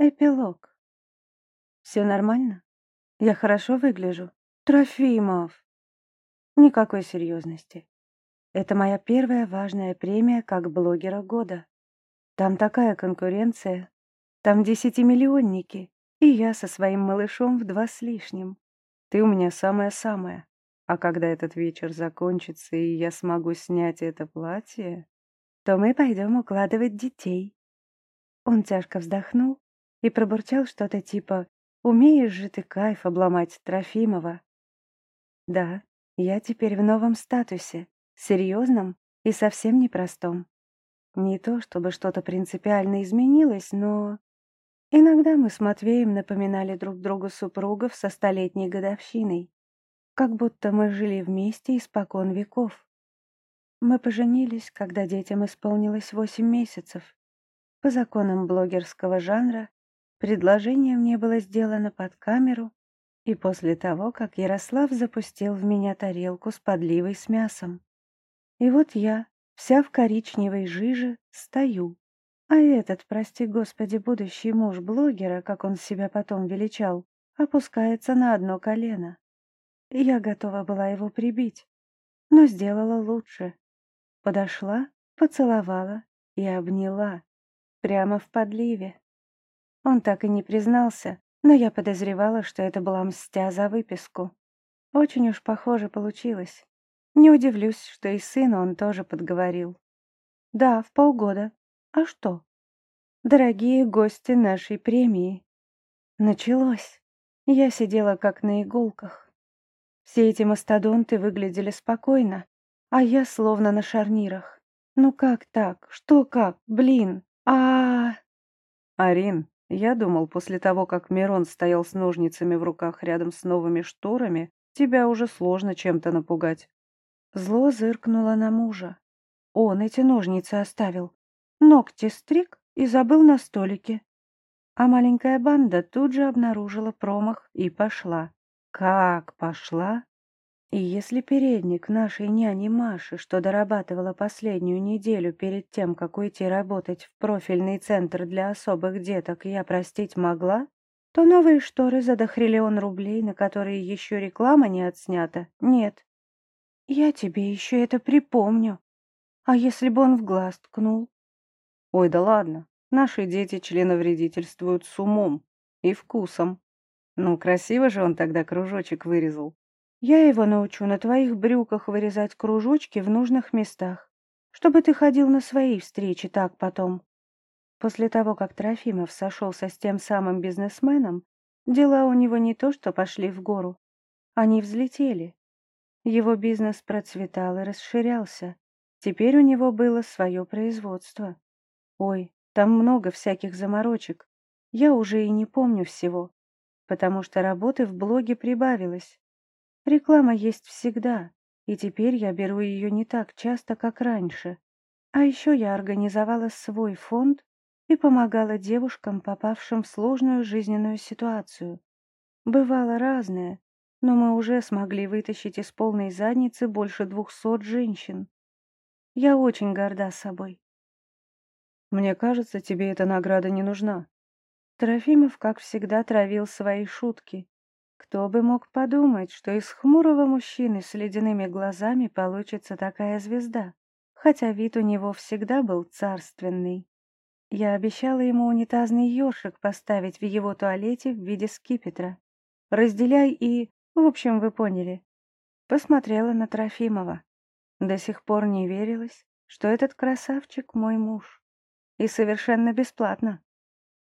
Эпилог. Все нормально? Я хорошо выгляжу? Трофимов! Никакой серьезности. Это моя первая важная премия как блогера года. Там такая конкуренция. Там десятимиллионники. И я со своим малышом в два с лишним. Ты у меня самая-самая. А когда этот вечер закончится, и я смогу снять это платье, то мы пойдем укладывать детей. Он тяжко вздохнул и пробурчал что-то типа «Умеешь же ты кайф обломать Трофимова». Да, я теперь в новом статусе, серьезном и совсем непростом. Не то, чтобы что-то принципиально изменилось, но... Иногда мы с Матвеем напоминали друг другу супругов со столетней годовщиной, как будто мы жили вместе испокон веков. Мы поженились, когда детям исполнилось восемь месяцев. По законам блогерского жанра Предложение мне было сделано под камеру и после того, как Ярослав запустил в меня тарелку с подливой с мясом. И вот я, вся в коричневой жиже, стою. А этот, прости господи, будущий муж блогера, как он себя потом величал, опускается на одно колено. Я готова была его прибить, но сделала лучше. Подошла, поцеловала и обняла, прямо в подливе. Он так и не признался, но я подозревала, что это была мстя за выписку. Очень уж похоже получилось. Не удивлюсь, что и сына он тоже подговорил. Да, в полгода. А что? Дорогие гости нашей премии. Началось. Я сидела как на иголках. Все эти мастодонты выглядели спокойно, а я словно на шарнирах. Ну как так? Что как? Блин. А, -а, -а. Арин, я думал, после того, как Мирон стоял с ножницами в руках рядом с новыми шторами, тебя уже сложно чем-то напугать. Зло зыркнуло на мужа. Он эти ножницы оставил. Ногти стриг и забыл на столике. А маленькая банда тут же обнаружила промах и пошла. Как пошла? И если передник нашей няни Маши, что дорабатывала последнюю неделю перед тем, как уйти работать в профильный центр для особых деток, я простить могла, то новые шторы за дохриллион рублей, на которые еще реклама не отснята, нет. Я тебе еще это припомню. А если бы он в глаз ткнул? Ой, да ладно. Наши дети членовредительствуют с умом и вкусом. Ну, красиво же он тогда кружочек вырезал. Я его научу на твоих брюках вырезать кружочки в нужных местах, чтобы ты ходил на свои встречи так потом. После того, как Трофимов сошелся с тем самым бизнесменом, дела у него не то что пошли в гору, они взлетели. Его бизнес процветал и расширялся. Теперь у него было свое производство. Ой, там много всяких заморочек. Я уже и не помню всего, потому что работы в блоге прибавилось. Реклама есть всегда, и теперь я беру ее не так часто, как раньше. А еще я организовала свой фонд и помогала девушкам, попавшим в сложную жизненную ситуацию. Бывало разное, но мы уже смогли вытащить из полной задницы больше двухсот женщин. Я очень горда собой. Мне кажется, тебе эта награда не нужна. Трофимов, как всегда, травил свои шутки. Кто бы мог подумать, что из хмурого мужчины с ледяными глазами получится такая звезда, хотя вид у него всегда был царственный. Я обещала ему унитазный ёршик поставить в его туалете в виде скипетра. Разделяй и... В общем, вы поняли. Посмотрела на Трофимова. До сих пор не верилось, что этот красавчик мой муж. И совершенно бесплатно.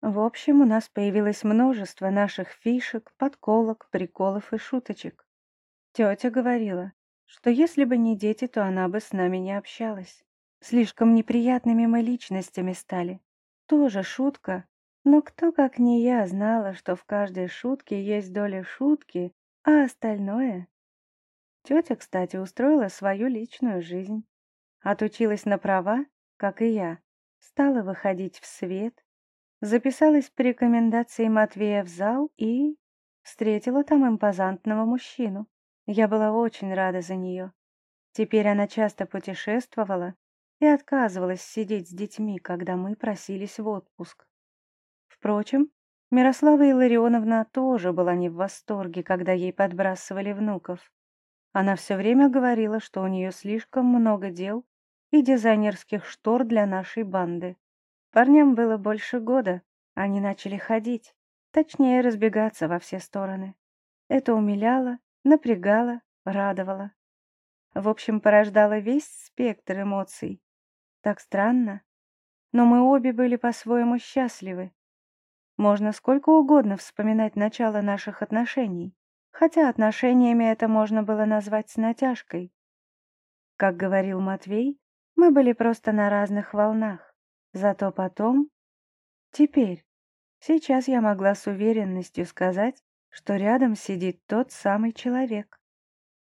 В общем, у нас появилось множество наших фишек, подколок, приколов и шуточек. Тетя говорила, что если бы не дети, то она бы с нами не общалась. Слишком неприятными мы личностями стали. Тоже шутка, но кто, как не я, знала, что в каждой шутке есть доля шутки, а остальное... Тетя, кстати, устроила свою личную жизнь. Отучилась на права, как и я, стала выходить в свет, Записалась по рекомендации Матвея в зал и... встретила там импозантного мужчину. Я была очень рада за нее. Теперь она часто путешествовала и отказывалась сидеть с детьми, когда мы просились в отпуск. Впрочем, Мирослава Илларионовна тоже была не в восторге, когда ей подбрасывали внуков. Она все время говорила, что у нее слишком много дел и дизайнерских штор для нашей банды. Парням было больше года, они начали ходить, точнее разбегаться во все стороны. Это умиляло, напрягало, радовало. В общем, порождало весь спектр эмоций. Так странно. Но мы обе были по-своему счастливы. Можно сколько угодно вспоминать начало наших отношений, хотя отношениями это можно было назвать с натяжкой. Как говорил Матвей, мы были просто на разных волнах. Зато потом... Теперь, сейчас я могла с уверенностью сказать, что рядом сидит тот самый человек.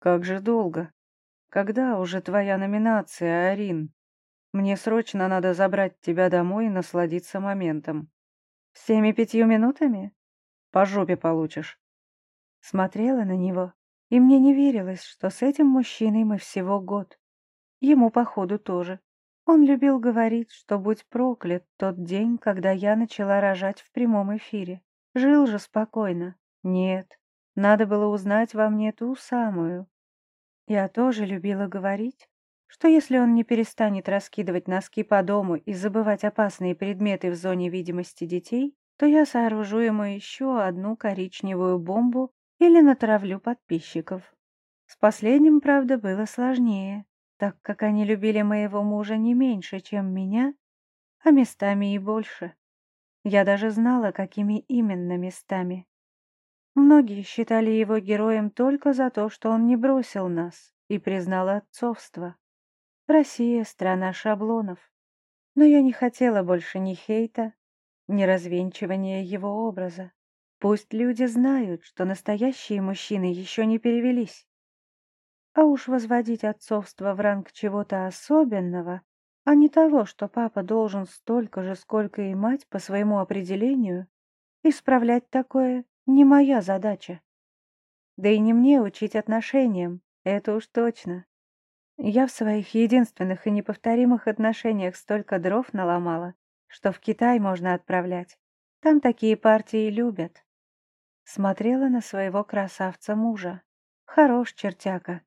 Как же долго? Когда уже твоя номинация, Арин? Мне срочно надо забрать тебя домой и насладиться моментом. Всеми пятью минутами? По жопе получишь. Смотрела на него, и мне не верилось, что с этим мужчиной мы всего год. Ему, походу, тоже. Он любил говорить, что будь проклят тот день, когда я начала рожать в прямом эфире. Жил же спокойно. Нет, надо было узнать во мне ту самую. Я тоже любила говорить, что если он не перестанет раскидывать носки по дому и забывать опасные предметы в зоне видимости детей, то я сооружу ему еще одну коричневую бомбу или натравлю подписчиков. С последним, правда, было сложнее так как они любили моего мужа не меньше, чем меня, а местами и больше. Я даже знала, какими именно местами. Многие считали его героем только за то, что он не бросил нас и признал отцовство. Россия — страна шаблонов. Но я не хотела больше ни хейта, ни развенчивания его образа. Пусть люди знают, что настоящие мужчины еще не перевелись. А уж возводить отцовство в ранг чего-то особенного, а не того, что папа должен столько же, сколько и мать по своему определению, исправлять такое не моя задача. Да и не мне учить отношениям, это уж точно. Я в своих единственных и неповторимых отношениях столько дров наломала, что в Китай можно отправлять. Там такие партии любят. Смотрела на своего красавца мужа. Хорош чертяка.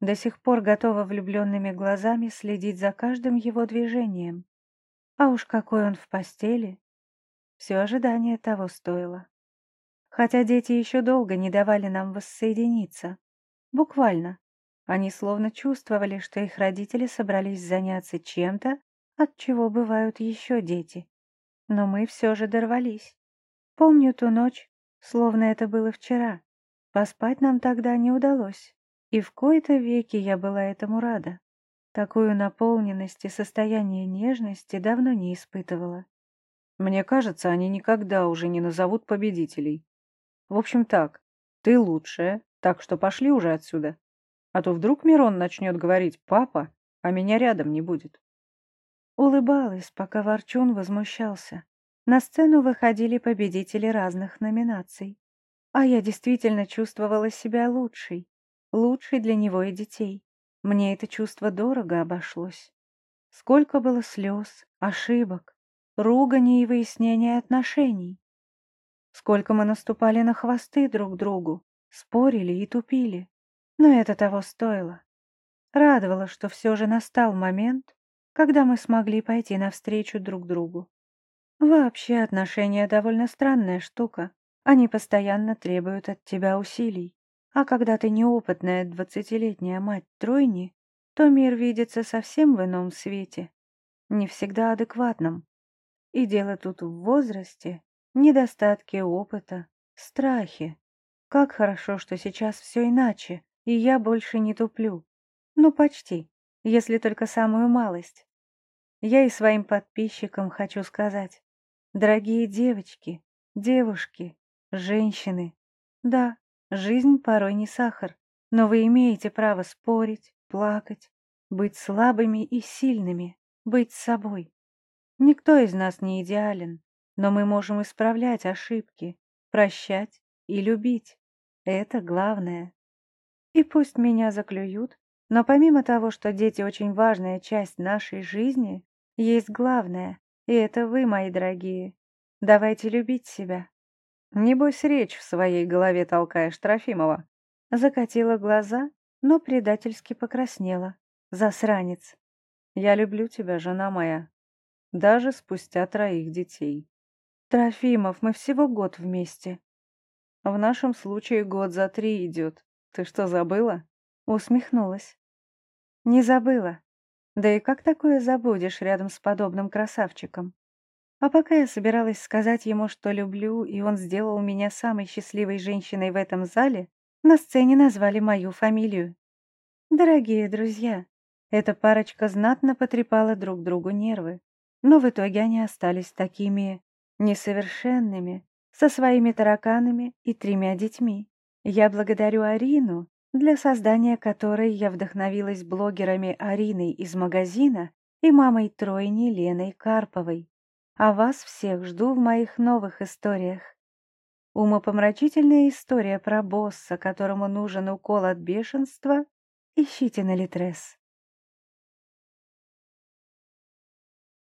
До сих пор готова влюбленными глазами следить за каждым его движением. А уж какой он в постели. Все ожидание того стоило. Хотя дети еще долго не давали нам воссоединиться. Буквально. Они словно чувствовали, что их родители собрались заняться чем-то, от чего бывают еще дети. Но мы все же дорвались. Помню ту ночь, словно это было вчера. Поспать нам тогда не удалось. И в кои-то веки я была этому рада. Такую наполненность и состояние нежности давно не испытывала. Мне кажется, они никогда уже не назовут победителей. В общем так, ты лучшая, так что пошли уже отсюда. А то вдруг Мирон начнет говорить «папа», а меня рядом не будет. Улыбалась, пока Ворчун возмущался. На сцену выходили победители разных номинаций. А я действительно чувствовала себя лучшей лучший для него и детей. Мне это чувство дорого обошлось. Сколько было слез, ошибок, ругани и выяснения отношений. Сколько мы наступали на хвосты друг другу, спорили и тупили. Но это того стоило. Радовало, что все же настал момент, когда мы смогли пойти навстречу друг другу. Вообще отношения довольно странная штука. Они постоянно требуют от тебя усилий. А когда ты неопытная двадцатилетняя мать тройни, то мир видится совсем в ином свете, не всегда адекватном. И дело тут в возрасте, недостатке опыта, страхе. Как хорошо, что сейчас все иначе, и я больше не туплю. Ну, почти, если только самую малость. Я и своим подписчикам хочу сказать. Дорогие девочки, девушки, женщины, да, Жизнь порой не сахар, но вы имеете право спорить, плакать, быть слабыми и сильными, быть собой. Никто из нас не идеален, но мы можем исправлять ошибки, прощать и любить. Это главное. И пусть меня заклюют, но помимо того, что дети очень важная часть нашей жизни, есть главное, и это вы, мои дорогие. Давайте любить себя, Небось, речь в своей голове толкаешь, Трофимова. Закатила глаза, но предательски покраснела. Засранец. Я люблю тебя, жена моя. Даже спустя троих детей. Трофимов, мы всего год вместе. В нашем случае год за три идет. Ты что, забыла? Усмехнулась. Не забыла. Да и как такое забудешь рядом с подобным красавчиком? А пока я собиралась сказать ему, что люблю, и он сделал меня самой счастливой женщиной в этом зале, на сцене назвали мою фамилию. Дорогие друзья, эта парочка знатно потрепала друг другу нервы, но в итоге они остались такими несовершенными, со своими тараканами и тремя детьми. Я благодарю Арину для создания которой я вдохновилась блогерами Ариной из магазина и мамой тройни Леной Карповой. А вас всех жду в моих новых историях. Умопомрачительная история про босса, которому нужен укол от бешенства, ищите на Литрес.